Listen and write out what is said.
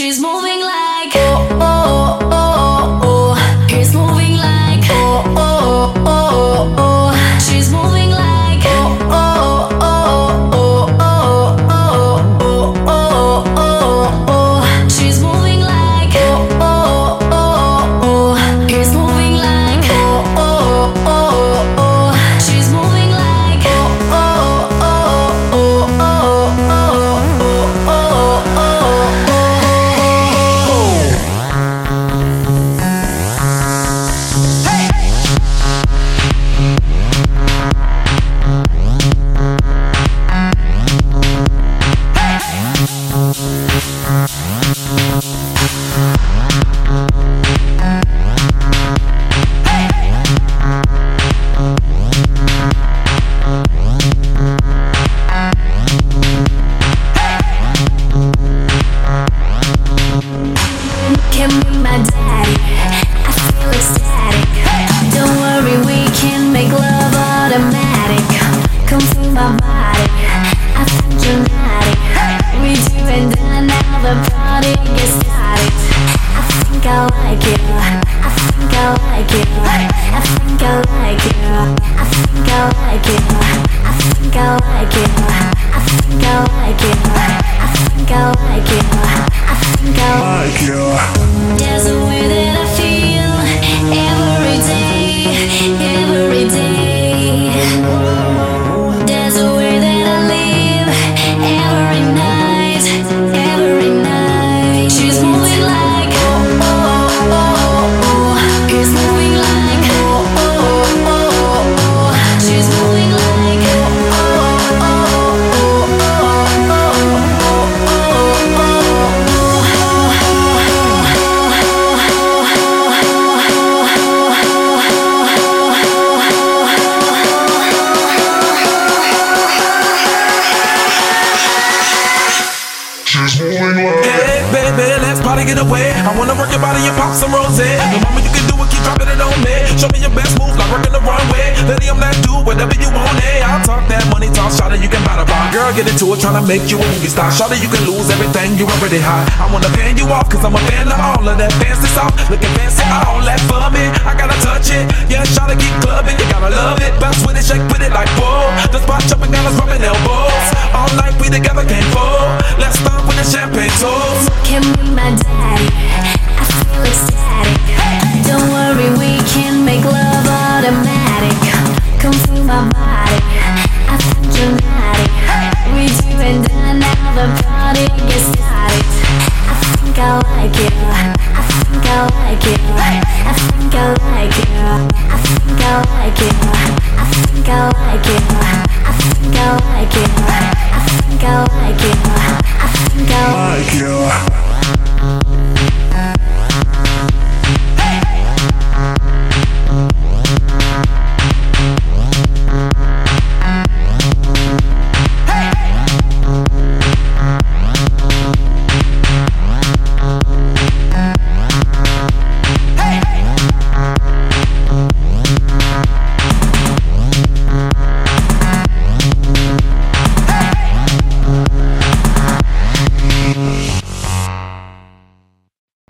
She's moving like like you. Yeah. Let's get away. I wanna work your body and pop some rose. The mama, you can do it, keep dropping it on me. Show me your best move, like working the runway. Lady, I'm that dude, whatever you want, eh? I'll talk that money, talk, shot you can buy the bar. Girl, get into it, tryna make you a movie star. Shot you can lose everything, you already high. I wanna fan you off, cause I'm a fan of all of that fancy stuff. Looking fancy, all that for me. I gotta touch it. Yeah, shot get clubbing, you gotta love it. Bounce with it, shake with it like whoa. The spot jumping, got us rubbing elbows. All night we together can't fall. Party gets started. I think I like it. I think I like think